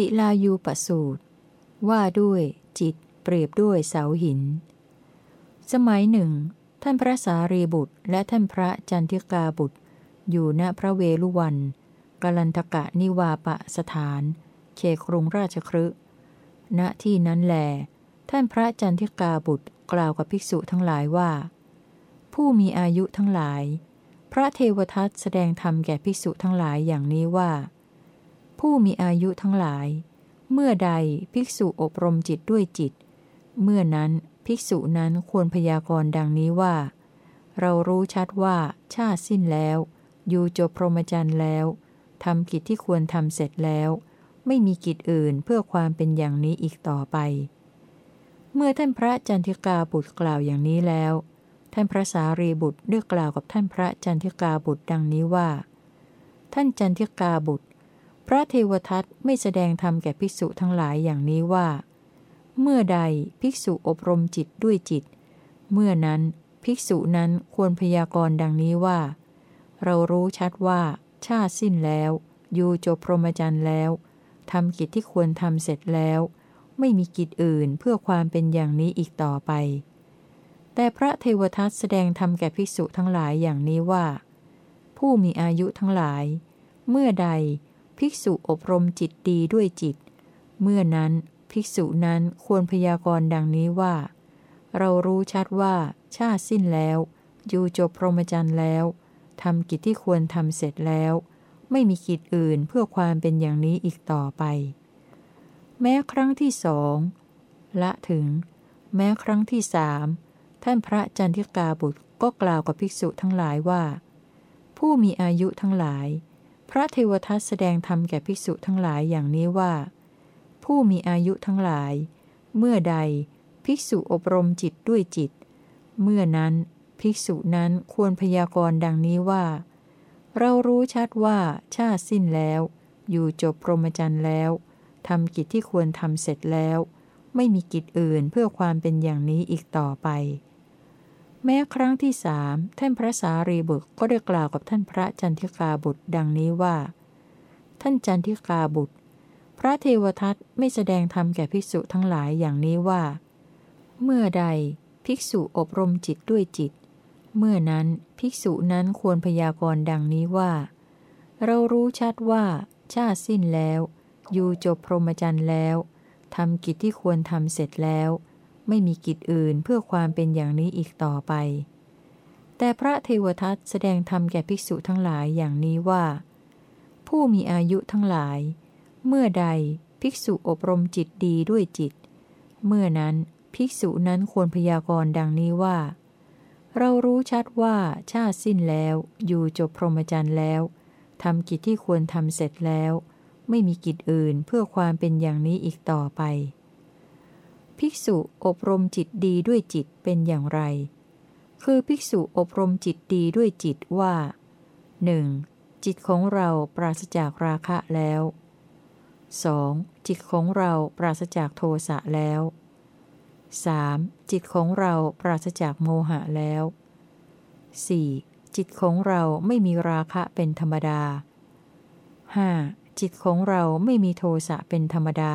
ศิลายูปสูตร ว่าด้วยจิตเปรียบด้วยเสาหิน สมัยหนึ่ง ท่านพระสารีบุตร และท่านพระจันทิกาบุตร อยู่ณพระเวลุวันกลันทกะนิวาปะสถาน เขครุงราชครึณที่นั้นแล ท่านพระจันทิกาบุตรกล่าวกับภิกษุทั้งหลายว่า ผู้มีอายุทั้งหลาย พระเทวทัตแสดงธรรมแก่ภิกษุทั้งหลายอย่างนี้ว่า ผู้มีอายุทั้งหลาย เมื่อใดภิกษุอบรมจิตด้วยจิต เมื่อนั้นภิกษุนั้นควรพยากรณ์ดังนี้ว่า เรารู้ชัดว่าชาติสิ้นแล้ว อยู่จบพรหมจรรย์แล้วทำกิจที่ควรทำเสร็จแล้ว ไม่มีกิจอื่นเพื่อความเป็นอย่างนี้อีกต่อไป เมื่อท่านพระจันทิกาบุตรกล่าวอย่างนี้แล้ว ท่านพระสารีบุตรได้กล่าวกับท่านพระจันทิกาบุตรดังนี้ว่า ท่านจันทิกาบุตร พระเทวทัตไม่แสดงธรรมแก่ภิกษุทั้งหลายอย่างนี้ว่า เมื่อใดภิกษุอบรมจิตด้วยจิต เมื่อนั้นภิกษุนั้นควรพยากรณ์ดังนี้ว่า เรารู้ชัดว่าชาติสิ้นแล้วอยู่จบพรหมจรรย์แล้วทำกิจที่ควรทำเสร็จแล้ว ไม่มีกิจอื่นเพื่อความเป็นอย่างนี้อีกต่อไป แต่พระเทวทัตแสดงธรรมแก่ภิกษุทั้งหลายอย่างนี้ว่า ผู้มีอายุทั้งหลาย เมื่อใด ภิกษุอบรมจิตดีด้วยจิต เมื่อนั้นภิกษุนั้นควรพยากรณ์ดังนี้ว่า เรารู้ชัดว่า ชาติสิ้นแล้ว อยู่จบพรหมจรรย์แล้วทำกิจที่ควรทำเสร็จแล้ว ไม่มีกิจอื่นเพื่อความเป็นอย่างนี้อีกต่อไป แม้ครั้งที่สองละถึง แม้ครั้งที่สามท่านพระจันทิกาบุตรก็กล่าวกับภิกษุทั้งหลายว่า ผู้มีอายุทั้งหลาย พระเทวทัตแสดงธรรมแก่ภิกษุทั้งหลายอย่างนี้ว่า ผู้มีอายุทั้งหลาย เมื่อใดภิกษุอบรมจิตด้วยจิต เมื่อนั้นภิกษุนั้นควรพยากรณ์ดังนี้ว่า เรารู้ชัดว่าชาติสิ้นแล้ว อยู่จบพรหมจรรย์แล้วทำกิจที่ควรทำเสร็จแล้ว ไม่มีกิจอื่นเพื่อความเป็นอย่างนี้อีกต่อไป แม้ครั้งที่สามท่านพระสารีบุตรก็ได้กล่าวกับท่านพระจันทิกาบุตรดังนี้ว่า ท่านจันทิกาบุตร พระเทวทัตไม่แสดงธรรมแก่ภิกษุทั้งหลายอย่างนี้ว่า เมื่อใดภิกษุอบรมจิตด้วยจิต เมื่อนั้นภิกษุนั้นควรพยากรณ์ดังนี้ว่า เรารู้ชัดว่า ชาติสิ้นแล้ว อยู่จบพรหมจรรย์แล้วทำกิจที่ควรทำเสร็จแล้ว ไม่มีกิจอื่นเพื่อความเป็นอย่างนี้อีกต่อไป แต่พระเทวทัตแสดงธรรมแก่ภิกษุทั้งหลายอย่างนี้ว่า ผู้มีอายุทั้งหลาย เมื่อใดภิกษุอบรมจิตดีด้วยจิต เมื่อนั้นภิกษุนั้นควรพยากรณ์ดังนี้ว่า เรารู้ชัดว่าชาติสิ้นแล้ว อยู่จบพรหมจรรย์แล้วทำกิจที่ควรทำเสร็จแล้ว ไม่มีกิจอื่นเพื่อความเป็นอย่างนี้อีกต่อไป ภิกษุอบรมจิตดีด้วยจิตเป็นอย่างไร คือภิกษุอบรมจิตดีด้วยจิตว่าหนึ่งจิตของเราปราศจากราคะแล้ว 2. จิตของเราปราศจากโทสะแล้ว 3. จิตของเราปราศจากโมหะแล้ว 4. จิตของเราไม่มีราคะเป็นธรรมดา 5. จิตของเราไม่มีโทสะเป็นธรรมดา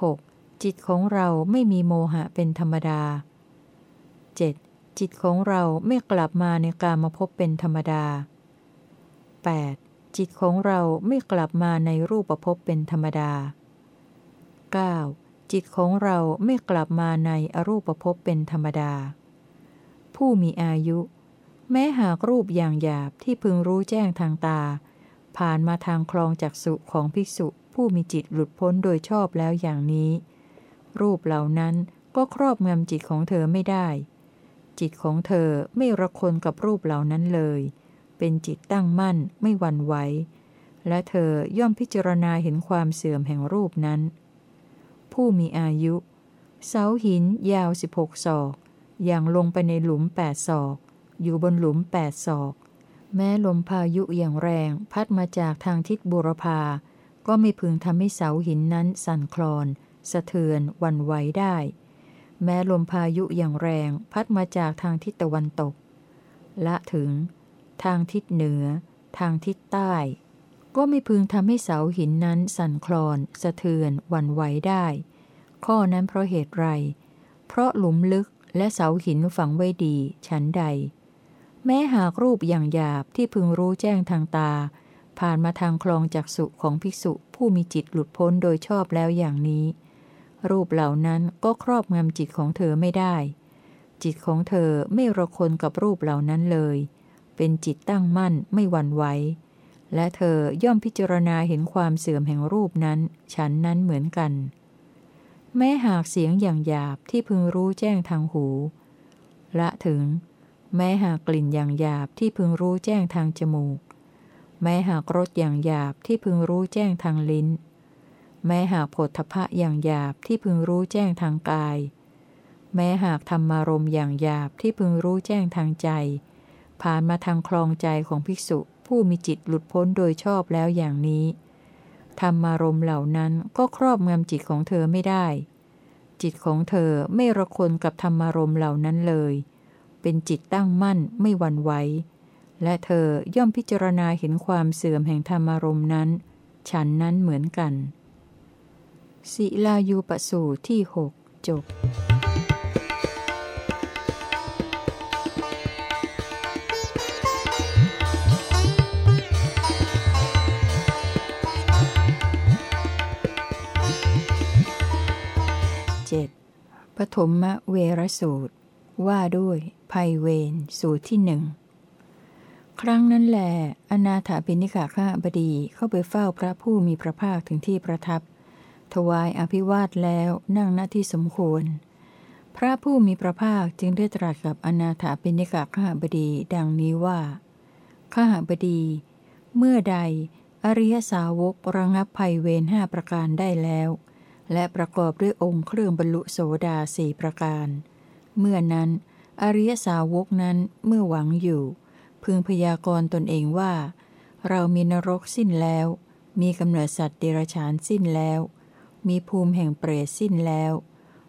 6. จิตของเราไม่มีโมหะเป็นธรรมดา 7. จิตของเราไม่กลับมาในกามภพเป็นธรรมดา 8. จิตของเราไม่กลับมาในรูปภพเป็นธรรมดา 9. จิตของเราไม่กลับมาในอรูปภพเป็นธรรมดา ผู้มีอายุ แม้หากรูปอย่างหยาบที่พึงรู้แจ้งทางตา ผ่านมาทางคลองจักสุของภิกษุผู้มีจิตหลุดพ้นโดยชอบแล้วอย่างนี้ รูปเหล่านั้นก็ครอบงำจิตของเธอไม่ได้ จิตของเธอไม่ระคนกับรูปเหล่านั้นเลย เป็นจิตตั้งมั่นไม่หวั่นไหว และเธอย่อมพิจารณาเห็นความเสื่อมแห่งรูปนั้น ผู้มีอายุ เสาหินยาวสิบหกศอก อย่างลงไปในหลุมแปดศอก อยู่บนหลุมแปดศอก แม้ลมพายุอย่างแรงพัดมาจากทางทิศบุรพาก็ไม่พึงทำให้เสาหินนั้นสั่นคลอน สะเทือนวันไหวได้ แม้ลมพายุอย่างแรงพัดมาจากทางทิศตะวันตก ละถึง ทางทิศเหนือ ทางทิศใต้ ก็ไม่พึงทำให้เสาหินนั้นสั่นคลอน สะเทือนวันไหวได้ ข้อนั้นเพราะเหตุไร เพราะหลุมลึกและเสาหินฝังไว้ดีฉันใด แม้หากรูปอย่างหยาบที่พึงรู้แจ้งทางตา ผ่านมาทางคลองจักสุของภิกษุผู้มีจิตหลุดพ้นโดยชอบแล้วอย่างนี้ รูปเหล่านั้นก็ครอบงำจิตของเธอไม่ได้ จิตของเธอไม่ระคนกับรูปเหล่านั้นเลย เป็นจิตตั้งมั่นไม่หวั่นไหว และเธอย่อมพิจารณาเห็นความเสื่อมแห่งรูปนั้น ฉันนั้นเหมือนกัน แม้หากเสียงอย่างหยาบที่พึงรู้แจ้งทางหู ละถึง แม้หากกลิ่นอย่างหยาบที่พึงรู้แจ้งทางจมูก แม้หากรสอย่างหยาบที่พึงรู้แจ้งทางลิ้น แม้หากผลทพะอย่างหยาบที่พึงรู้แจ้งทางกาย แม้หากธรรมารมอย่างหยาบที่พึงรู้แจ้งทางใจ ผ่านมาทางคลองใจของภิกษุผู้มีจิตหลุดพ้นโดยชอบแล้วอย่างนี้ ธรรมารมเหล่านั้นก็ครอบงำจิตของเธอไม่ได้ จิตของเธอไม่ระคนกับธรรมารมเหล่านั้นเลย เป็นจิตตั้งมั่นไม่หวั่นไหวและเธอย่อมพิจารณาเห็นความเสื่อมแห่งธรรมารมนั้น ฉันนั้นเหมือนกัน ศิลายูปสูตรที่หกจบปฐมเวรสูตร ว่าด้วยภัยเวรสูตรที่หนึ่งครั้งนั้นแหลอนาถาปิณิกาข้าบดีเข้าไปเฝ้าพระผู้มีพระภาคถึงที่ประทับ ถวายอภิวาทแล้วนั่งหน้าที่สมควร พระผู้มีพระภาคจึงได้ตรัสกับอนาถาปิณิกาข้าบดีดังนี้ว่าข้าบดี เมื่อใด อริยสาวกระงับภัยเวรห้าประการได้แล้ว และประกอบด้วยองค์เครื่องบรรลุโสดาสี่ประการ เมื่อนั้น อริยสาวกนั้นเมื่อหวังอยู่ พึงพยากรณ์ตนเองว่า เรามีนรกสิ้นแล้ว มีกำเนิดสัตว์เดรัจฉานสิ้นแล้ว มีภูมิแห่งเปรตสิ้นแล้ว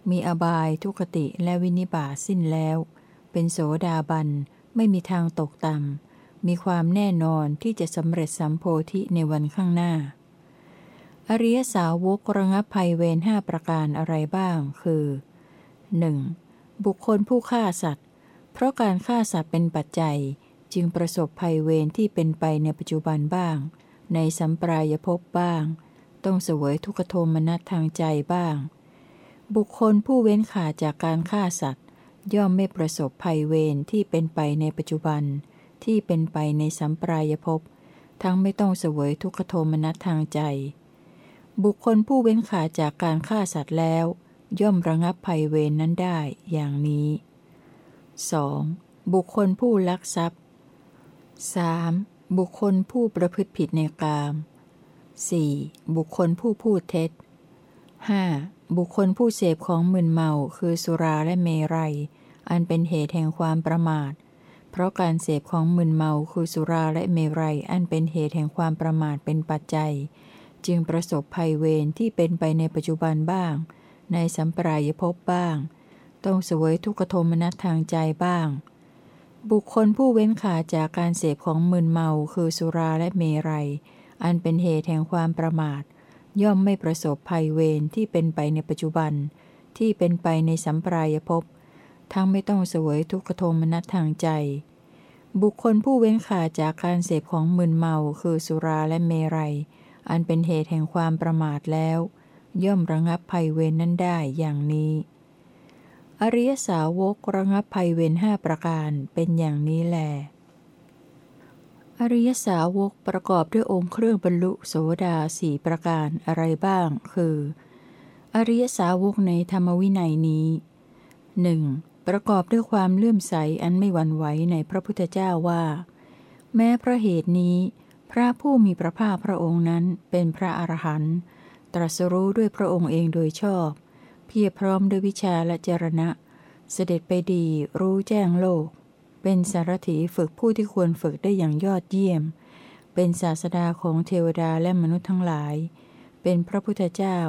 มีอบายทุกติและวินิบาสิ้นแล้ว เป็นโสดาบัน ไม่มีทางตกต่ำ มีความแน่นอนที่จะสำเร็จสัมโพธิในวันข้างหน้า อริยสาวกระงับภัยเวรห้าประการอะไรบ้าง คือ 1. บุคคลผู้ฆ่าสัตว์ เพราะการฆ่าสัตว์เป็นปัจจัยจึงประสบภัยเวรที่เป็นไปในปัจจุบันบ้าง ในสัมปรายภพบ้าง ต้องเสวยทุกขโทมนัสทางใจบ้าง บุคคลผู้เว้นขาดจากการฆ่าสัตว์ ย่อมไม่ประสบภัยเวรที่เป็นไปในปัจจุบัน ที่เป็นไปในสัมปรายภพทั้งไม่ต้องเสวยทุกขโทมนัสทางใจ บุคคลผู้เว้นขาจากการฆ่าสัตว์แล้ว ย่อมระงับภัยเวรนนั้นได้อย่างนี้ 2. บุคคลผู้ลักทรัพย์ 3. บุคคลผู้ประพฤติผิดในกาม 4. บุคคลผู้พูดเท็จ 5. บุคคลผู้เสพของมึนเมาคือสุราและเมรัย อันเป็นเหตุแห่งความประมาท เพราะการเสพของมึนเมาคือสุราและเมรัย อันเป็นเหตุแห่งความประมาทเป็นปัจจัย จึงประสบภัยเวรที่เป็นไปในปัจจุบันบ้าง ในสัมปรายภพบ้าง ต้องสวยทุกขโทมนัสทางใจบ้าง บุคคลผู้เว้นขาจากการเสพของมึนเมาคือสุราและเมรัย อันเป็นเหตุแห่งความประมาท ย่อมไม่ประสบภัยเวรที่เป็นไปในปัจจุบัน ที่เป็นไปในสัมปรายภพ ทั้งไม่ต้องเสวยทุกขโทมนัสทางใจ บุคคลผู้เว้นขาจากการเสพของมึนเมาคือสุราและเมรัย อันเป็นเหตุแห่งความประมาทแล้ว ย่อมระงับภัยเวรนนั้นได้อย่างนี้ อริยสาวกระงับภัยเวรห้าประการเป็นอย่างนี้แหละ อริยสาวกประกอบด้วยองค์เครื่องบรรลุโสดาสี่ประการอะไรบ้าง คือ อริยสาวกในธรรมวินัยนี้หนึ่งประกอบด้วยความเลื่อมใสอันไม่หวั่นไหวในพระพุทธเจ้าว่า แม้พระเหตุนี้ พระผู้มีพระภาคพระองค์นั้นเป็นพระอรหันต์ตรัสรู้ด้วยพระองค์เองโดยชอบ เพียรพร้อมด้วยวิชาและเจรณะ เสด็จไปดีรู้แจ้งโลก เป็นสารถีฝึกผู้ที่ควรฝึกได้อย่างยอดเยี่ยม เป็นศาสดาของเทวดาและมนุษย์ทั้งหลาย เป็นพระพุทธเจ้า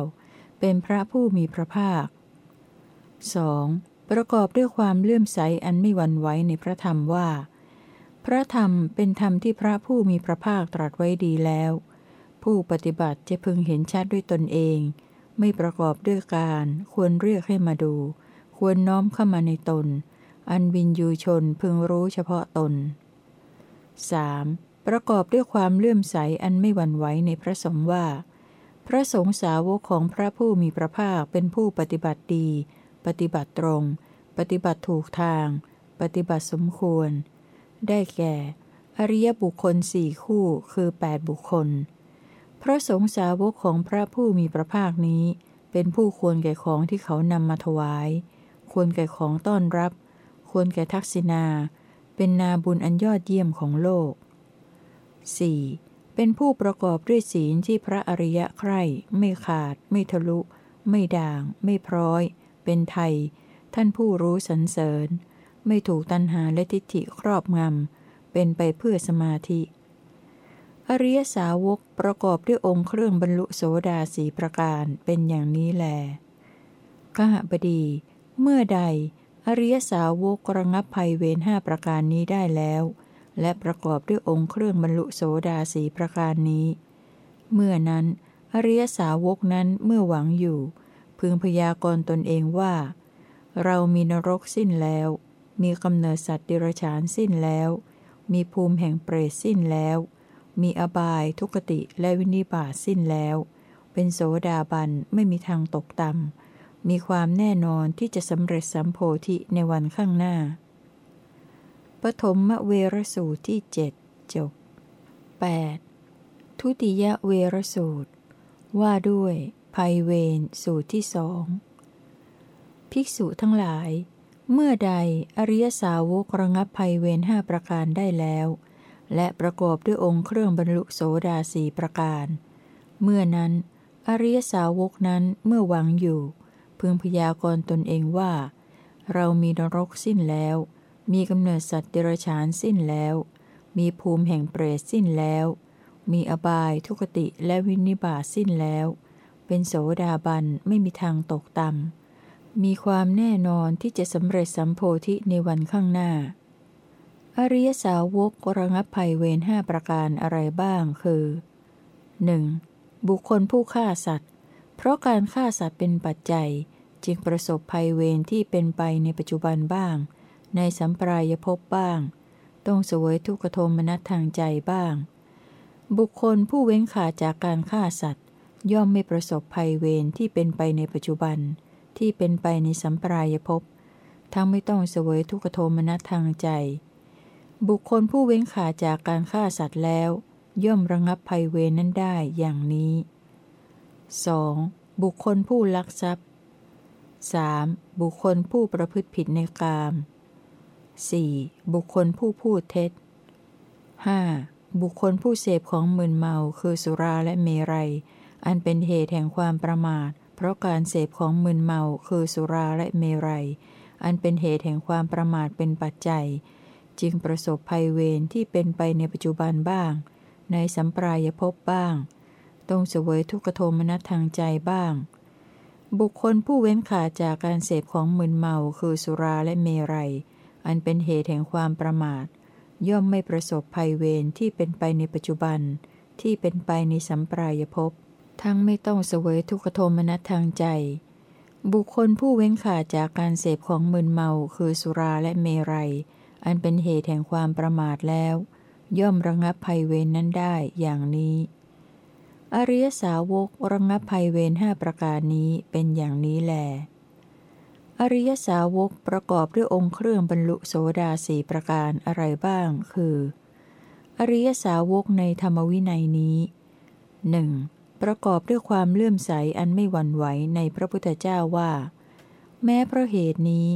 เป็นพระผู้มีพระภาค 2. ประกอบด้วยความเลื่อมใสอันไม่หวั่นไหวในพระธรรมว่า พระธรรมเป็นธรรมที่พระผู้มีพระภาคตรัสไว้ดีแล้ว ผู้ปฏิบัติจะพึงเห็นชัดด้วยตนเอง ไม่ประกอบด้วยการ ควรเรียกให้มาดู ควรน้อมเข้ามาในตน อันวินยูชนพึงรู้เฉพาะตน 3. ประกอบด้วยความเลื่อมใสอันไม่หวั่นไหวในพระสงฆ์ว่า พระสงฆ์สาวกของพระผู้มีพระภาคเป็นผู้ปฏิบัติดี ปฏิบัติตรง ปฏิบัติถูกทาง ปฏิบัติสมควร ได้แก่ อริยบุคคลสี่คู่คือ 8 บุคคล พระสงฆ์สาวกของพระผู้มีพระภาคนี้ เป็นผู้ควรแก่ของที่เขานำมาถวาย ควรแก่ของต้อนรับ ควรแก่ทักษิณา เป็นนาบุญอันยอดเยี่ยมของโลก 4. เป็นผู้ประกอบด้วยศีลที่พระอริยะใคร่ ไม่ขาด ไม่ทะลุ ไม่ด่าง ไม่พร้อย เป็นไทย ท่านผู้รู้สรรเสริญ ไม่ถูกตัณหาและทิฏฐิครอบงำ เป็นไปเพื่อสมาธิ อริยสาวกประกอบด้วยองค์เครื่องบรรลุโสดาสีประการเป็นอย่างนี้แลขหบดี เมื่อใด อริยสาวกระงับภัยเวรห้าประการนี้ได้แล้ว และประกอบด้วยองค์เครื่องบรรลุโสดาสีประการนี้ เมื่อนั้น อริยสาวกนั้นเมื่อหวังอยู่ พึงพยากรณ์ตนเองว่า เรามีนรกสิ้นแล้ว มีกำเนิดสัตว์ดิรฉานสิ้นแล้ว มีภูมิแห่งเปรตสิ้นแล้ว มีอบายทุกติและวินิบาตสิ้นแล้ว เป็นโสดาบันไม่มีทางตกต่ำ มีความแน่นอนที่จะสำเร็จสัมโพธิในวันข้างหน้า ปฐมเวรสูตรที่เจ็ดจบ 8. ทุติยเวรสูตร ว่าด้วยภัยเวรสูตรที่สองภิกษุทั้งหลาย เมื่อใดอริยสาวกระงับภัยเวรห้าประการได้แล้ว และประกอบด้วยองค์เครื่องบรรลุโสดาสีประการ เมื่อนั้น อริยสาวกนั้นเมื่อหวังอยู่ พึงพยากรณ์ตนเองว่า เรามีนรกสิ้นแล้ว มีกำเนิดสัตว์เดรัจฉานสิ้นแล้ว มีภูมิแห่งเปรตสิ้นแล้ว มีอบายทุกติและวินิบาตสิ้นแล้ว เป็นโสดาบันไม่มีทางตกต่ำมีความแน่นอนที่จะสำเร็จสัมโพธิในวันข้างหน้า อริยสาวกระงับภัยเวรห้าประการอะไรบ้างคือ 1. บุคคลผู้ฆ่าสัตว์ เพราะการฆ่าสัตว์เป็นปัจจัยจึงประสบภัยเวรที่เป็นไปในปัจจุบันบ้าง ในสัมปรายภพบ้าง ต้องสวยทุกขโทมนัสทางใจบ้าง บุคคลผู้เว้นขาดจากการฆ่าสัตว์ ย่อมไม่ประสบภัยเวรที่เป็นไปในปัจจุบัน ที่เป็นไปในสัมปรายภพ ทั้งไม่ต้องสวยทุกขโทมนัสทางใจ บุคคลผู้เว้นขาดจากการฆ่าสัตว์แล้ว ย่อมระงับภัยเวรนั้นได้อย่างนี้ 2. บุคคลผู้ลักทรัพย์ 3. บุคคลผู้ประพฤติผิดในกาม 4. บุคคลผู้พูดเท็จ 5. บุคคลผู้เสพของมึนเมาคือสุราและเมรัย อันเป็นเหตุแห่งความประมาท เพราะการเสพของมึนเมาคือสุราและเมรัย อันเป็นเหตุแห่งความประมาทเป็นปัจจัย จึงประสบภัยเวรที่เป็นไปในปัจจุบันบ้าง ในสัมปรายภพบ้าง ต้องเสวยทุกขโทมนัสทางใจบ้าง บุคคลผู้เว้นขาดจากการเสพของมึนเมาคือสุราและเมรัย อันเป็นเหตุแห่งความประมาท ย่อมไม่ประสบภัยเวรที่เป็นไปในปัจจุบัน ที่เป็นไปในสัมปรายภพ ทั้งไม่ต้องเสวยทุกขโทมนัสทางใจ บุคคลผู้เว้นขาดจากการเสพของมึนเมาคือสุราและเมรัย อันเป็นเหตุแห่งความประมาทแล้วย่อมระงับภัยเวรนนั้นได้อย่างนี้ อริยสาวกระงับภัยเวรห้าประการนี้เป็นอย่างนี้แล อริยสาวกประกอบด้วยองค์เครื่องบรรลุโสดาสีประการอะไรบ้าง คือ อริยสาวกในธรรมวินัยนี้หนึ่งประกอบด้วยความเลื่อมใสอันไม่หวั่นไหวในพระพุทธเจ้าว่า แม้เพราะเหตุนี้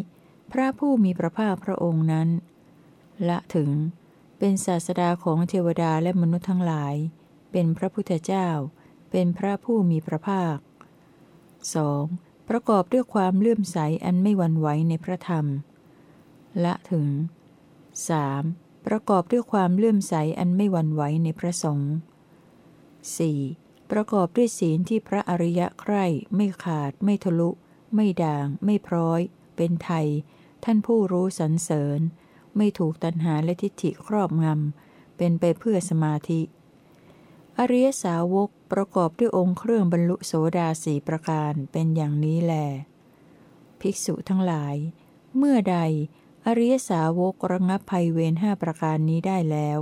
พระผู้มีพระภาคพระองค์นั้น ละถึงเป็นศาสดาของเทวดาและมนุษย์ทั้งหลาย เป็นพระพุทธเจ้า เป็นพระผู้มีพระภาค 2. ประกอบด้วยความเลื่อมใสอันไม่หวั่นไหวในพระธรรม ละถึง 3. ประกอบด้วยความเลื่อมใสอันไม่หวั่นไหวในพระสงฆ์ 4. ประกอบด้วยศีลที่พระอริยะใคร่ไม่ขาด ไม่ทะลุ ไม่ด่าง ไม่พร้อย เป็นไทย ท่านผู้รู้สรรเสริญ ไม่ถูกตัณหาและทิฏฐิครอบงำ เป็นไปเพื่อสมาธิ อริยสาวกประกอบด้วยองค์เครื่องบรรลุโสดาสีประการเป็นอย่างนี้แล ภิกษุทั้งหลาย เมื่อใด อริยสาวกระงับภัยเวรห้าประการนี้ได้แล้ว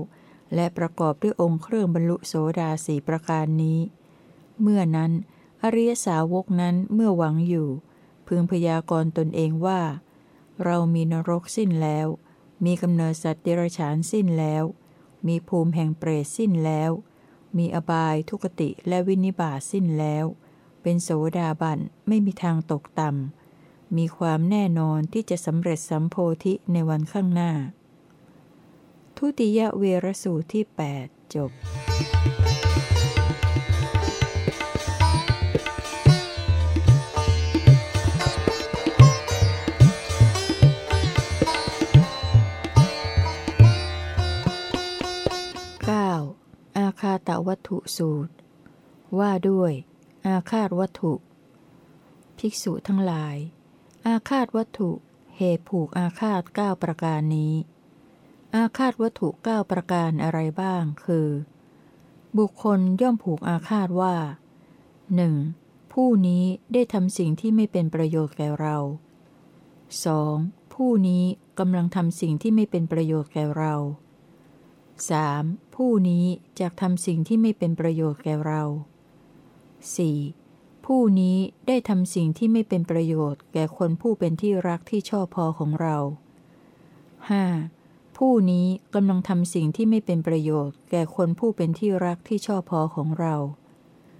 และประกอบด้วยองค์เครื่องบรรลุโสดาสีประการนี้ เมื่อนั้น อริยสาวกนั้นเมื่อหวังอยู่ พึงพยากรณ์ตนเองว่า เรามีนรกสิ้นแล้ว มีกำเนิดสัตว์เดรัจฉานสิ้นแล้ว มีภูมิแห่งเปรตสิ้นแล้ว มีอบายทุกติและวินิบาสิ้นแล้ว เป็นโสดาบันไม่มีทางตกต่ำ มีความแน่นอนที่จะสำเร็จสัมโพธิในวันข้างหน้า ทุติยเวรสูตรที่ 8 จบ คาตวัตถุสูตร ว่าด้วย อาคาตวัตถุ ภิกษุทั้งหลาย อาคาตวัตถุเหตุผูกอาคาต9ประการนี้ อาคาตวัตถุ 9 ประการอะไรบ้างคือ บุคคลย่อมผูกอาคาตว่า 1. ผู้นี้ได้ทำสิ่งที่ไม่เป็นประโยชน์แก่เรา 2. ผู้นี้กำลังทำสิ่งที่ไม่เป็นประโยชน์แก่เรา 3. ผู้นี้จะทำสิ่งที่ไม่เป็นประโยชน์แก่เรา 4. ผู้นี้ได้ทำสิ่งที่ไม่เป็นประโยชน์แก่คนผู้เป็นที่รักที่ชอบพอของเรา 5. ผู้นี้กำลังทำสิ่งที่ไม่เป็นประโยชน์แก่คนผู้เป็นที่รักที่ชอบพอของเรา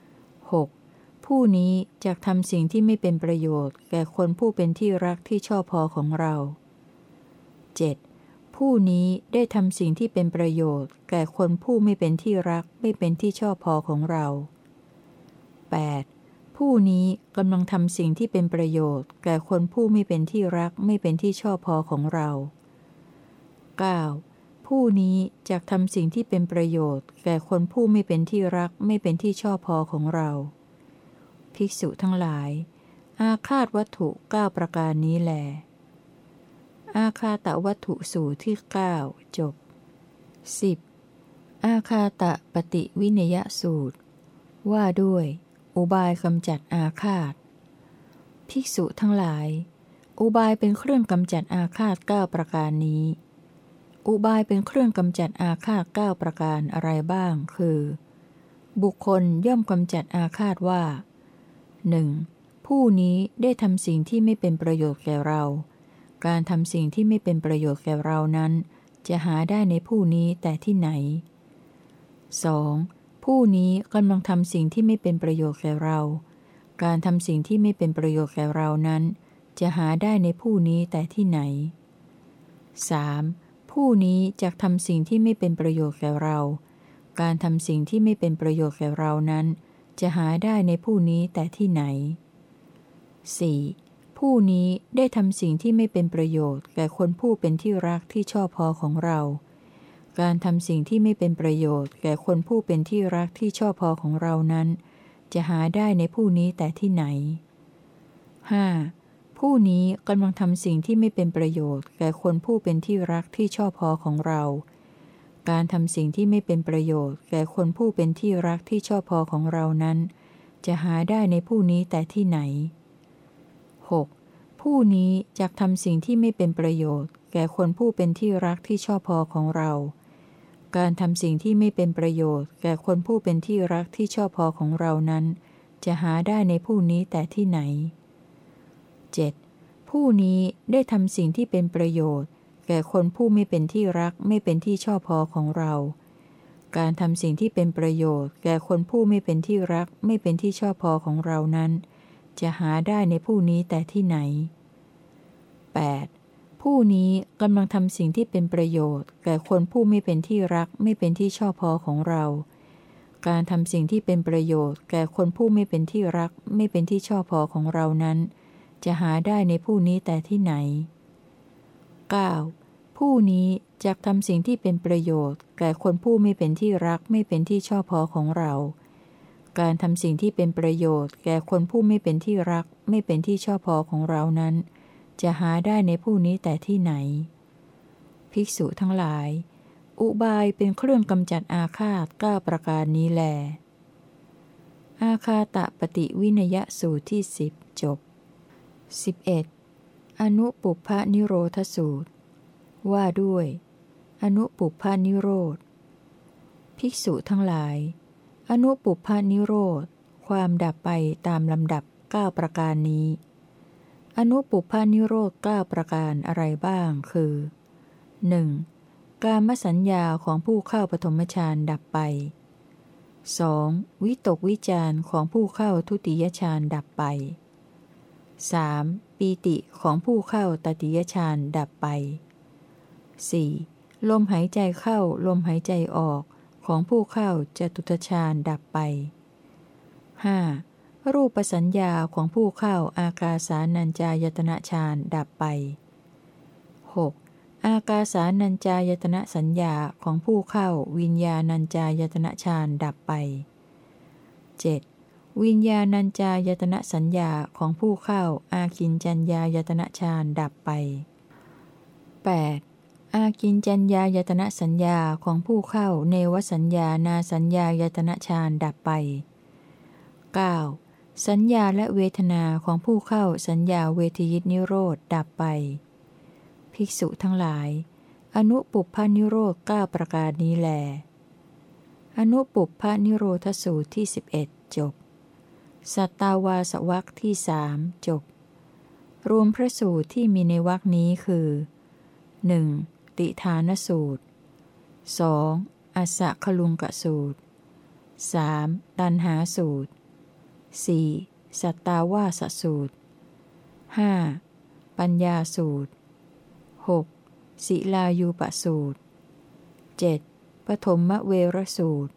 6. ผู้นี้จะทำสิ่งที่ไม่เป็นประโยชน์แก่คนผู้เป็นที่รักที่ชอบพอของเรา 7. ผู้นี้ได้ทำสิ่งที่เป็นประโยชน์ แก่คนผู้ไม่เป็นที่รักไม่เป็นที่ชอบพอของเรา 8. ผู้นี้กำลังทำสิ่งที่เป็นประโยชน์ แก่คนผู้ไม่เป็นที่รักไม่เป็นที่ชอบพอของเรา 9. ผู้นี้จะทำสิ่งที่เป็นประโยชน์ แก่คนผู้ไม่เป็นที่รักไม่เป็นที่ชอบพอของเรา ภิกษุทั้งหลาย อาคาตวัตถุ9ประการนี้แหล อาคาตะวัตถุสูตรที่ 9 จบ 10. อาคาตะปฏิวินยสูตร ว่าด้วย อุบายกำจัดอาคาต ภิกษุทั้งหลาย อุบายเป็นเครื่องกำจัดอาคาต 9 ประการนี้ อุบายเป็นเครื่องกำจัดอาฆาต 9 ประการอะไรบ้าง คือ บุคคลย่อมกำจัดอาฆาตว่า 1. ผู้นี้ได้ทำสิ่งที่ไม่เป็นประโยชน์แก่เรา การทำสิ่งที่ไม่เป็นประโยชน์แก่เรานั้น จะหาได้ในผู้นี้แต่ที่ไหน 2. ผู้นี้กำลังทำสิ่งที่ไม่เป็นประโยชน์แก่เรา การทำสิ่งที่ไม่เป็นประโยชน์แก่เรานั้น จะหาได้ในผู้นี้แต่ที่ไหน 3. ผู้นี้จะทำสิ่งที่ไม่เป็นประโยชน์แก่เรา การทำสิ่งที่ไม่เป็นประโยชน์แก่เรานั้น จะหาได้ในผู้นี้แต่ที่ไหน 4. ผู้นี้ได้ทำสิ่งที่ไม่เป็นประโยชน์ แก่คนผู้เป็นที่รักที่ชอบพอของเรา การทำสิ่งที่ไม่เป็นประโยชน์ แก่คนผู้เป็นที่รักที่ชอบพอของเรานั้น จะหาได้ในผู้นี้แต่ที่ไหน 5. ผู้นี้กำลังทำสิ่งที่ไม่เป็นประโยชน์ แก่คนผู้เป็นที่รักที่ชอบพอของเรา การทำสิ่งที่ไม่เป็นประโยชน์ แก่คนผู้เป็นที่รักที่ชอบพอของเรานั้น จะหาได้ในผู้นี้แต่ที่ไหน 6. ผู้นี้จะทำสิ่งที่ไม่เป็นประโยชน์ แก่คนผู้เป็นที่รักที่ชอบพอของเรา การทำสิ่งที่ไม่เป็นประโยชน์ แก่คนผู้เป็นที่รักที่ชอบพอของเรานั้น จะหาได้ในผู้นี้แต่ที่ไหน 7. ผู้นี้ได้ทำสิ่งที่เป็นประโยชน์ แก่คนผู้ไม่เป็นที่รักไม่เป็นที่ชอบพอของเรา การทำสิ่งที่เป็นประโยชน์ แก่คนผู้ไม่เป็นที่รักไม่เป็นที่ชอบพอของเรานั้น จะหาได้ในผู้นี้แต่ที่ไหน 8. ผู้นี้กำลังทำสิ่งที่เป็นประโยชน์ แก่คนผู้ไม่เป็นที่รักไม่เป็นที่ชอบพอของเรา การทำสิ่งที่เป็นประโยชน์ แก่คนผู้ไม่เป็นที่รักไม่เป็นที่ชอบพอของเรานั้น จะหาได้ในผู้นี้แต่ที่ไหน 9. ผู้นี้จะทำสิ่งที่เป็นประโยชน์ แก่คนผู้ไม่เป็นที่รักไม่เป็นที่ชอบพอของเรา การทำสิ่งที่เป็นประโยชน์ แก่คนผู้ไม่เป็นที่รัก ไม่เป็นที่ชอบพอของเรานั้น จะหาได้ในผู้นี้แต่ที่ไหน ภิกษุทั้งหลาย อุบายเป็นเครื่องกำจัดอาฆาตก้าประการนี้แล อาคาตะปฏิวินยสูตรที่สิบจบ 11. อนุปุพานิโรธสูตร ว่าด้วย อนุปุพานิโรธ ภิกษุทั้งหลาย อนุปุพานิโรธ ความดับไปตามลำดับ 9 ประการนี้ อนุปุพานิโรธ 9 ประการอะไรบ้าง คือ 1. การมสัญญาของผู้เข้าปฐมฌานดับไป 2. วิตกวิจารของผู้เข้าทุติยฌานดับไป 3. ปีติของผู้เข้าตติยฌานดับไป 4. ลมหายใจเข้าลมหายใจออก ของผู้เข้าจตุตฌานดับไป 5. รูปสัญญาของผู้เข้าอากาสานัญจายตนะฌานดับไป 6. อากาสานัญจายตนะสัญญาของผู้เข้าวิญญาณัญจายตนะฌานดับไป 7. วิญญาณัญจายตนะสัญญาของผู้เข้าอาคินจัญญายตนะฌานดับไป 8. อากินจัญญายตนะสัญญาของผู้เข้าเนวสัญญานาสัญญายตนะฌานดับไป 9. สัญญาและเวทนาของผู้เข้าสัญญาเวทยิตนิโรธดับไป ภิกษุทั้งหลาย อนุปุพพนิโรธ9ประการนี้แล อนุปุพพนิโรธสูตรที่ 11 จบ สัตตาวาสวักที่สามจบ รวมพระสูตรที่มีในวักนี้คือ 1. ติฐานสูตร 2. อัสสะคลุงกสูตร 3. ตันหาสูตร 4. สัตตาวาสสูตร 5. ปัญญาสูตร 6. ศิลายูปสูตร 7. ปฐมเวรสูตร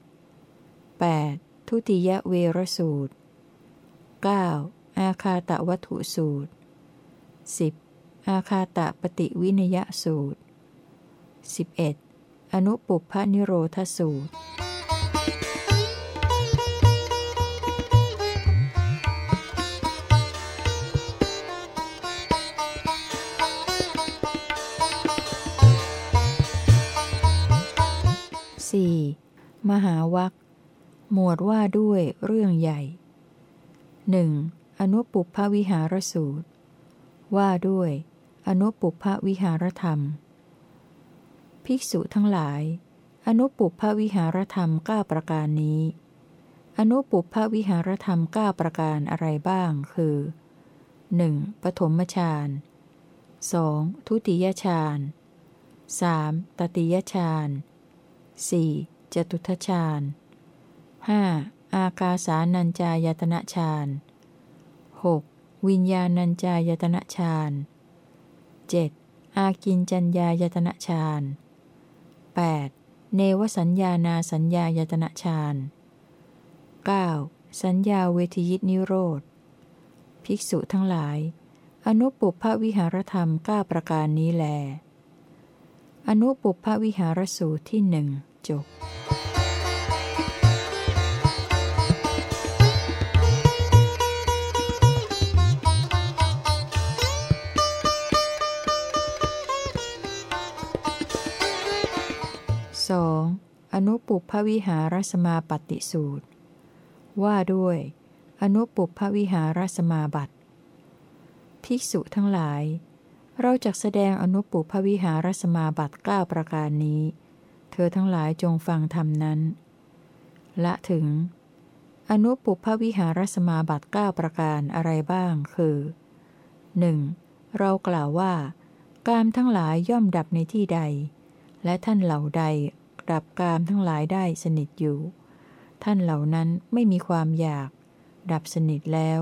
8. ทุติยเวรสูตร 9. อาคาตะวัตถุสูตร 10. อาคาตะปฏิวินยสูตร 11. อนุปุพนิโรธสูตร 4. มหาวัคหมวดว่าด้วยเรื่องใหญ่ 1. อนุปุพพวิหารสูตร ว่าด้วย อนุปุพพวิหารธรรม ภิกษุทั้งหลาย อนุปุพพวิหารธรรม 9 ประการนี้ อนุปุพพวิหารธรรม 9 ประการอะไรบ้าง คือ 1. ปฐมฌาน 2. ทุติยฌาน 3. ตติยฌาน 4. จตุทชฌาน 5. อากาสานัญจายตนะฌาน 6. วิญญาณัญจายตนะฌาน 7. อากินจัญญายตนะฌาน 8. เนวสัญญานาสัญญายตนะฌาน 9. สัญญาเวทยิตนิโรธ ภิกษุทั้งหลาย อนุปุพพวิหารธรรม 9 ประการนี้แล อนุปุพพวิหารสูตรที่หนึ่งจบ ปุพพวิหารสมาปฏิสูตร ว่าด้วย อนุปุพพวิหารสมาบัติ ภิกษุทั้งหลาย เราจะแสดงอนุปุพพวิหารสมาบัติ9ประการนี้ เธอทั้งหลายจงฟังธรรมนั้น ละถึง อนุปุพพวิหารสมาบัติ9ประการอะไรบ้างคือ 1. เรากล่าวว่า กามทั้งหลายย่อมดับในที่ใด และท่านเหล่าใด ดับกามทั้งหลายได้สนิทอยู่ ท่านเหล่านั้นไม่มีความอยาก ดับสนิทแล้ว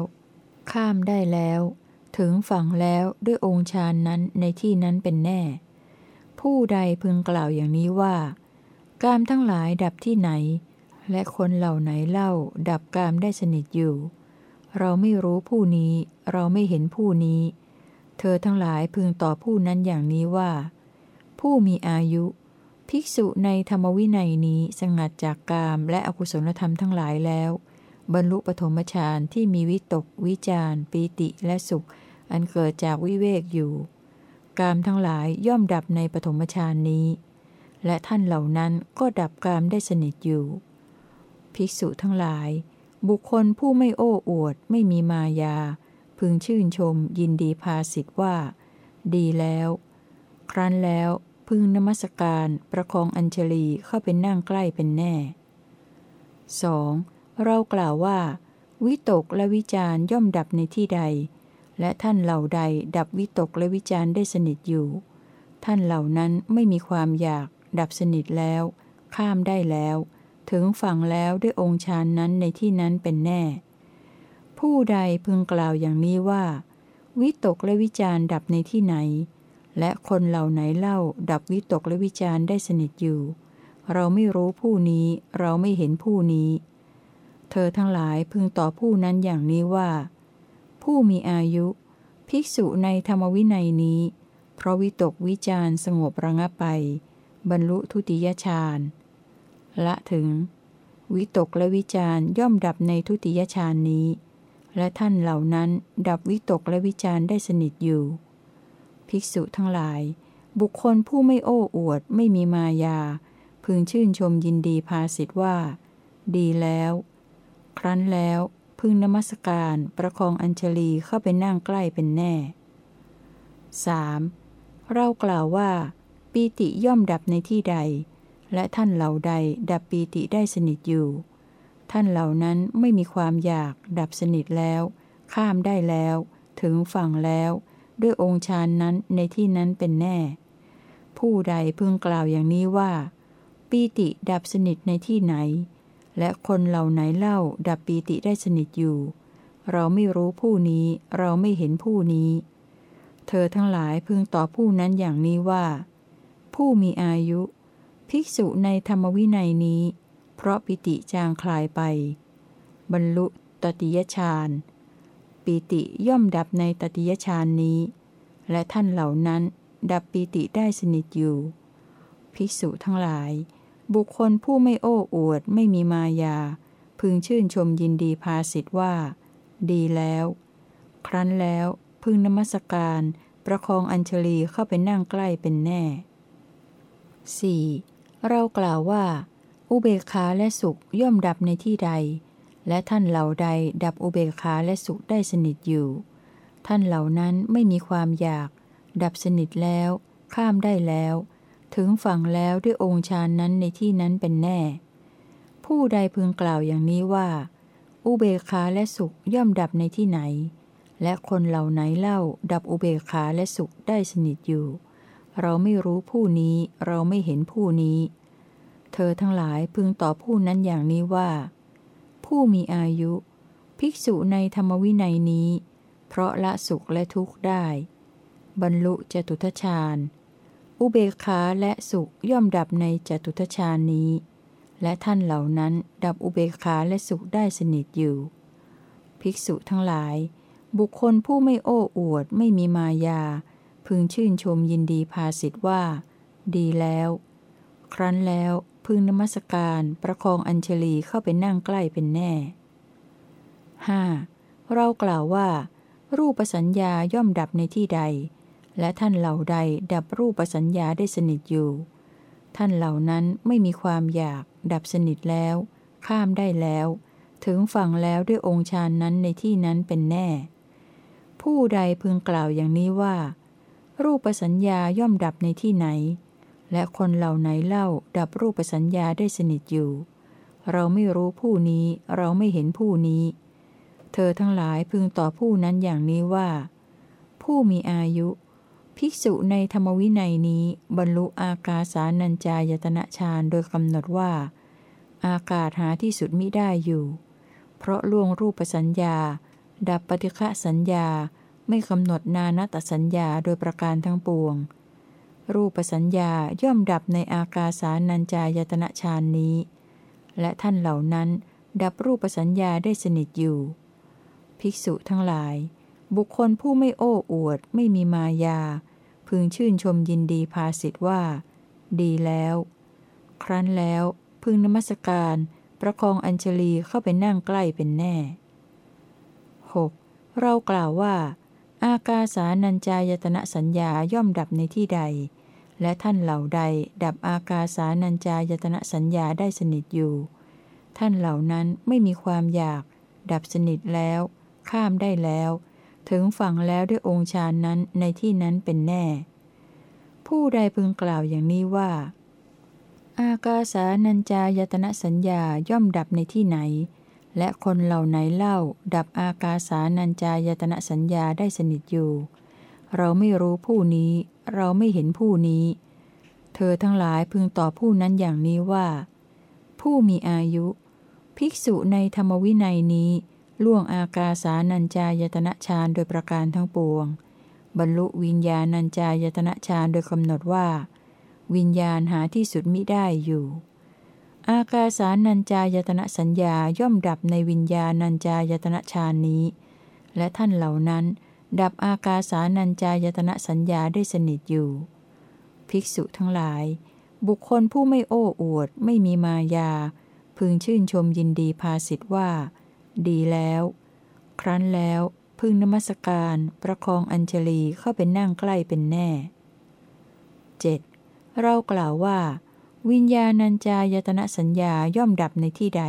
ข้ามได้แล้ว ถึงฝั่งแล้วด้วยองค์ฌานนั้นในที่นั้นเป็นแน่ ผู้ใดพึงกล่าวอย่างนี้ว่ากามทั้งหลายดับที่ไหน และคนเหล่าไหนเล่า ดับกามได้สนิทอยู่ เราไม่รู้ผู้นี้ เราไม่เห็นผู้นี้ เธอทั้งหลายพึงตอบผู้นั้นอย่างนี้ว่า ผู้มีอายุ ภิกษุในธรรมวินัยนี้สงัดจากกามและอกุศลธรรมทั้งหลายแล้ว บรรลุปฐมฌานที่มีวิตก วิจารปีติและสุข อันเกิดจากวิเวกอยู่ กามทั้งหลายย่อมดับในปฐมฌานนี้ และท่านเหล่านั้นก็ดับกามได้สนิทอยู่ ภิกษุทั้งหลาย บุคคลผู้ไม่โอ้อวดไม่มีมายา พึงชื่นชมยินดีภาสิทธว่า ดีแล้ว ครั้นแล้ว พึงนมัสการประคองอัญชลีเข้าไปนั่งใกล้เป็นแน่ 2. เรากล่าวว่า วิตกและวิจารย่อมดับในที่ใด และท่านเหล่าใดดับวิตกและวิจารได้สนิทอยู่ ท่านเหล่านั้นไม่มีความอยาก ดับสนิทแล้ว ข้ามได้แล้ว ถึงฝั่งแล้วด้วยองค์ฌานนั้นในที่นั้นเป็นแน่ ผู้ใดพึงกล่าวอย่างนี้ว่า วิตกและวิจารดับในที่ไหน และคนเหล่าไหนเล่าดับวิตกและวิจารได้สนิทอยู่ เราไม่รู้ผู้นี้เราไม่เห็นผู้นี้ เธอทั้งหลายพึงต่อผู้นั้นอย่างนี้ว่า ผู้มีอายุ ภิกษุในธรรมวินัยนี้ เพราะวิตกวิจารสงบระงับไป บรรลุทุติยฌานละถึง วิตกและวิจารย่อมดับในทุติยฌานนี้ และท่านเหล่านั้นดับวิตกและวิจารได้สนิทอยู่ ภิกษุทั้งหลาย บุคคลผู้ไม่โอ้อวดไม่มีมายา พึงชื่นชมยินดีภาสิทธว่า ดีแล้ว ครั้นแล้ว พึงนมัสการประคองอัญชลีเข้าไปนั่งใกล้เป็นแน่ 3. เรากล่าวว่า ปีติย่อมดับในที่ใด และท่านเหล่าใดดับปีติได้สนิทอยู่ ท่านเหล่านั้นไม่มีความอยากดับสนิทแล้ว ข้ามได้แล้ว ถึงฝั่งแล้ว ด้วยองค์ฌานนั้นในที่นั้นเป็นแน่ ผู้ใดพึงกล่าวอย่างนี้ว่า ปีติดับสนิทในที่ไหน และคนเหล่าไหนเล่าดับปีติได้สนิทอยู่ เราไม่รู้ผู้นี้เราไม่เห็นผู้นี้ เธอทั้งหลายพึงตอบผู้นั้นอย่างนี้ว่า ผู้มีอายุ ภิกษุในธรรมวินัยนี้ เพราะปิติจางคลายไป บรรลุตติยฌาน ปิติย่อมดับในตติยฌานนี้ และท่านเหล่านั้นดับปิติได้สนิทอยู่ ภิกษุทั้งหลาย บุคคลผู้ไม่โอ้อวดไม่มีมายา พึงชื่นชมยินดีภาสิทธว่า ดีแล้ว ครั้นแล้วพึงนมัสการประคองอัญชลีเข้าไปนั่งใกล้เป็นแน่ 4. เรากล่าวว่า อุเบกขาและสุขย่อมดับในที่ใด และท่านเหล่าใดดับอุเบกขาและสุขได้สนิทอยู่ ท่านเหล่านั้นไม่มีความอยาก ดับสนิทแล้ว ข้ามได้แล้ว ถึงฝั่งแล้วด้วยองค์ฌานนั้นในที่นั้นเป็นแน่ ผู้ใดพึงกล่าวอย่างนี้ว่า อุเบกขาและสุขย่อมดับในที่ไหน และคนเหล่าไหนเล่าดับอุเบกขาและสุขได้สนิทอยู่ เราไม่รู้ผู้นี้เราไม่เห็นผู้นี้ เธอทั้งหลายพึงตอบผู้นั้นอย่างนี้ว่า ผู้มีอายุ ภิกษุในธรรมวินัยนี้ เพราะละสุขและทุกข์ได้ บรรลุจตุทชาญ อุเบกขาและสุขย่อมดับในจตุทชาญนี้ และท่านเหล่านั้นดับอุเบกขาและสุขได้สนิทอยู่ ภิกษุทั้งหลาย บุคคลผู้ไม่โอ้อวดไม่มีมายา พึงชื่นชมยินดีภาสิทธว่า ดีแล้ว ครั้นแล้ว พึงนมัสการประคองอัญชลีเข้าไปนั่งใกล้เป็นแน่ 5. เรากล่าวว่า รูปสัญญาย่อมดับในที่ใด และท่านเหล่าใดดับรูปสัญญาได้สนิทอยู่ ท่านเหล่านั้นไม่มีความอยาก ดับสนิทแล้ว ข้ามได้แล้ว ถึงฝั่งแล้วด้วยองค์ฌานนั้นในที่นั้นเป็นแน่ ผู้ใดพึงกล่าวอย่างนี้ว่า รูปสัญญาย่อมดับในที่ไหน และคนเหล่าไหนเล่าดับรูปสัญญาได้สนิทอยู่ เราไม่รู้ผู้นี้เราไม่เห็นผู้นี้ เธอทั้งหลายพึงต่อผู้นั้นอย่างนี้ว่า ผู้มีอายุ ภิกษุในธรรมวินัยนี้ บรรลุอากาสานัญจายตนะฌานโดยกำหนดว่า อากาศหาที่สุดมิได้อยู่ เพราะล่วงรูปสัญญา ดับปฏิฆะสัญญาไม่กำหนดนานัตสัญญาโดยประการทั้งปวง รูปสัญญาย่อมดับในอากาสานัญจายตนะฌานนี้ และท่านเหล่านั้น ดับรูปสัญญาได้สนิทอยู่ ภิกษุทั้งหลาย บุคคลผู้ไม่โอ้อวด ไม่มีมายา พึงชื่นชมยินดีภาสิทธว่า ดีแล้ว ครั้นแล้ว พึงนมัสการ ประคองอัญชลีเข้าไปนั่งใกล้เป็นแน่ 6. เรากล่าวว่า อากาสานัญจายตนะสัญญาย่อมดับในที่ใด และท่านเหล่าใดดับอากาสานัญจายตนะสัญญาได้สนิทอยู่ ท่านเหล่านั้นไม่มีความอยาก ดับสนิทแล้ว ข้ามได้แล้ว ถึงฝั่งแล้วด้วยองค์ฌานนั้นในที่นั้นเป็นแน่ ผู้ใดพึงกล่าวอย่างนี้ว่า อากาสานัญจายตนะสัญญาย่อมดับในที่ไหน และคนเหล่าไหนเล่า ดับอากาสานัญจายตนะสัญญาได้สนิทอยู่ เราไม่รู้ผู้นี้ เราไม่เห็นผู้นี้ เธอทั้งหลายพึงตอบผู้นั้นอย่างนี้ว่า ผู้มีอายุ ภิกษุในธรรมวินัยนี้ ล่วงอากาสานัญจายตนะฌานโดยประการทั้งปวง บรรลุวิญญาณัญจายตนะฌานโดยกำหนดว่า วิญญาณหาที่สุดมิได้อยู่ อากาสานัญจายตนะสัญญาย่อมดับในวิญญาณัญจายตนะฌานนี้ และท่านเหล่านั้น ดับอากาสานัญจายตนะสัญญาได้สนิทอยู่ ภิกษุทั้งหลาย บุคคลผู้ไม่โอ้อวด ไม่มีมายา พึงชื่นชมยินดีภาสิทธว่า ดีแล้ว ครั้นแล้วพึงนมัสการ ประคองอัญชลีเข้าเป็นนั่งใกล้เป็นแน่ 7. เรากล่าวว่า วิญญาณัญจายตนะสัญญาย่อมดับในที่ใด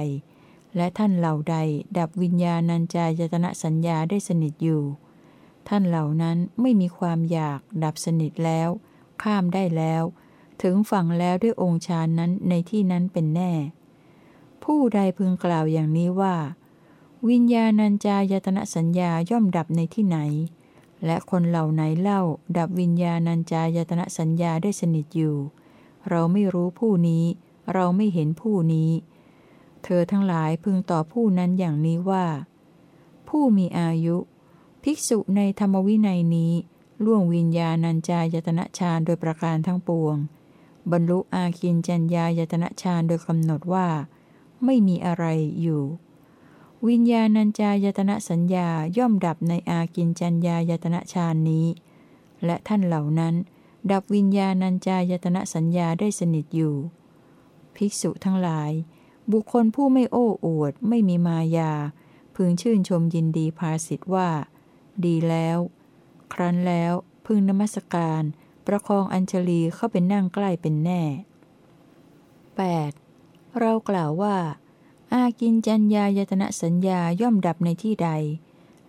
และท่านเหล่าใดดับวิญญาณัญจายตนะสัญญาได้สนิทอยู่ ท่านเหล่านั้นไม่มีความอยากดับสนิทแล้ว ข้ามได้แล้ว ถึงฝั่งแล้วด้วยองค์ฌานนั้นในที่นั้นเป็นแน่ ผู้ใดพึงกล่าวอย่างนี้ว่า วิญญาณัญจายตนะสัญญาย่อมดับในที่ไหน และคนเหล่าไหนเล่าดับวิญญาณัญจายตนะสัญญาได้สนิทอยู่ เราไม่รู้ผู้นี้ เราไม่เห็นผู้นี้ เธอทั้งหลายพึงตอบผู้นั้นอย่างนี้ว่า ผู้มีอายุ ภิกษุในธรรมวินัยนี้ ล่วงวิญญาณัญจายตนะฌานโดยประการทั้งปวง บรรลุอาคินจัญญายตนะฌานโดยกำหนดว่า ไม่มีอะไรอยู่วิญญาณัญจายตนะสัญญาย่อมดับในอากินจัญญายตนะฌานนี้ และท่านเหล่านั้น ดับวิญญาณัญจายตนะสัญญาได้สนิทอยู่ ภิกษุทั้งหลาย บุคคลผู้ไม่โอ้อวด ไม่มีมายา พึงชื่นชมยินดีภาสิทธว่า ดีแล้ว ครั้นแล้วพึงนมัสการ ประคองอัญชลีเข้าเป็นนั่งใกล้เป็นแน่ 8. เรากล่าวว่า อากินจัญญายตนะสัญญาย่อมดับในที่ใด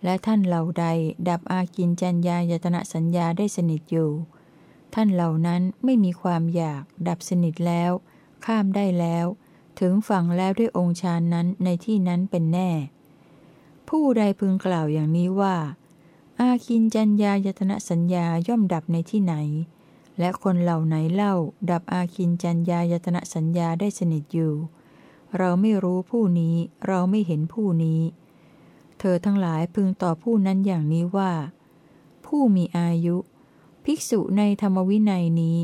และท่านเหล่าใด ดับอากินจัญญายตนะสัญญาได้สนิทอยู่ ท่านเหล่านั้นไม่มีความอยาก ดับสนิทแล้ว ข้ามได้แล้ว ถึงฝั่งแล้วด้วยองค์ฌานนั้นในที่นั้นเป็นแน่ ผู้ใดพึงกล่าวอย่างนี้ว่า อาคินจัญญายตนะสัญญาย่อมดับในที่ไหน และคนเหล่าไหนเล่า ดับอาคินจัญญายตนะสัญญาได้สนิทอยู่ เราไม่รู้ผู้นี้เราไม่เห็นผู้นี้ เธอทั้งหลายพึงตอบผู้นั้นอย่างนี้ว่า ผู้มีอายุ ภิกษุในธรรมวินัยนี้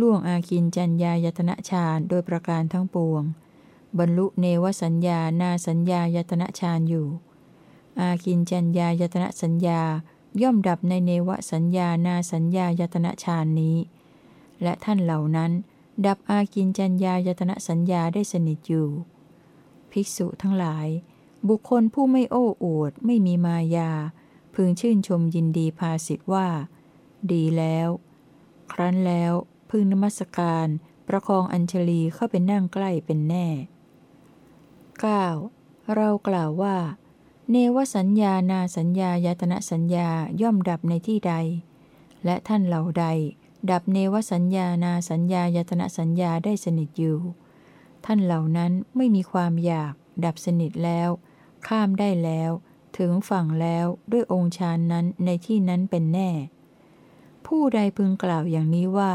ล่วงอาคินจัญญายตนะฌานโดยประการทั้งปวง บรรลุเนวสัญญานาสัญญายตนะฌานอยู่ อาคินจัญญายตนะสัญญาย่อมดับในเนวสัญญานาสัญญายตนะฌานนี้ และท่านเหล่านั้น ดับอากินจัญญายตนะสัญญาได้สนิทอยู่ ภิกษุทั้งหลาย บุคคลผู้ไม่โอ้อวดไม่มีมายา พึงชื่นชมยินดีภาสิทธว่า ดีแล้ว ครั้นแล้วพึงนมัสการประคองอัญชลีเข้าไปนั่งใกล้เป็นแน่ 9. เรากล่าวว่า เนวสัญญานาสัญญายตนะสัญญาย่อมดับในที่ใด และท่านเหล่าใด ดับเนวสัญญานาสัญญายตนะสัญญาได้สนิทอยู่ ท่านเหล่านั้นไม่มีความอยาก ดับสนิทแล้ว ข้ามได้แล้ว ถึงฝั่งแล้วด้วยองค์ฌานนั้นในที่นั้นเป็นแน่ ผู้ใดพึงกล่าวอย่างนี้ว่า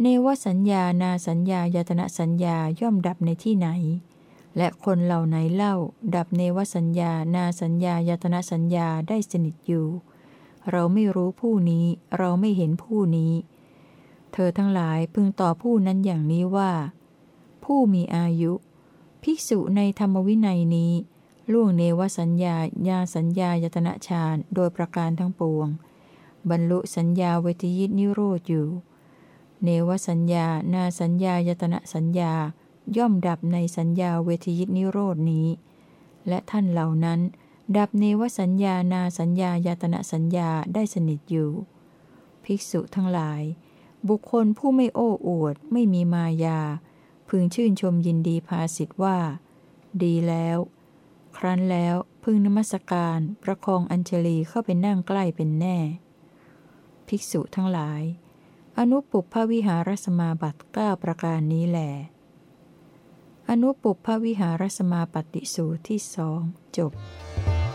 เนวสัญญานาสัญญายตนะสัญญาย่อมดับในที่ไหน และคนเหล่าไหนเล่า ดับเนวสัญญานาสัญญายตนะสัญญาได้สนิทอยู่ เราไม่รู้ผู้นี้เราไม่เห็นผู้นี้ เธอทั้งหลายพึงตอบผู้นั้นอย่างนี้ว่า ผู้มีอายุ ภิกษุในธรรมวินัยนี้ล่วงเนวสัญญาญาสัญญายตนะฌานโดยประการทั้งปวง บรรลุสัญญาเวทยิตนิโรธอยู่ เนวสัญญา นาสัญญายตนะสัญญา ย่อมดับในสัญญาเวทยิตนิโรดนี้ และท่านเหล่านั้น ดับเนวสัญญา นาสัญญายตนะสัญญาได้สนิทอยู่ ภิกษุทั้งหลาย บุคคลผู้ไม่โอ้อวด ไม่มีมายา พึงชื่นชมยินดีภาสิทธว่า ดีแล้ว ครั้นแล้วพึงนมัสการ ประคองอัญชลีเข้าไปนั่งใกล้เป็นแน่ ภิกษุทั้งหลาย อนุปุพพวิหารสมาบัติ 9 ประการนี้แหลอนุปุพพวิหารสมาปฏิสูตรที่สองจบ「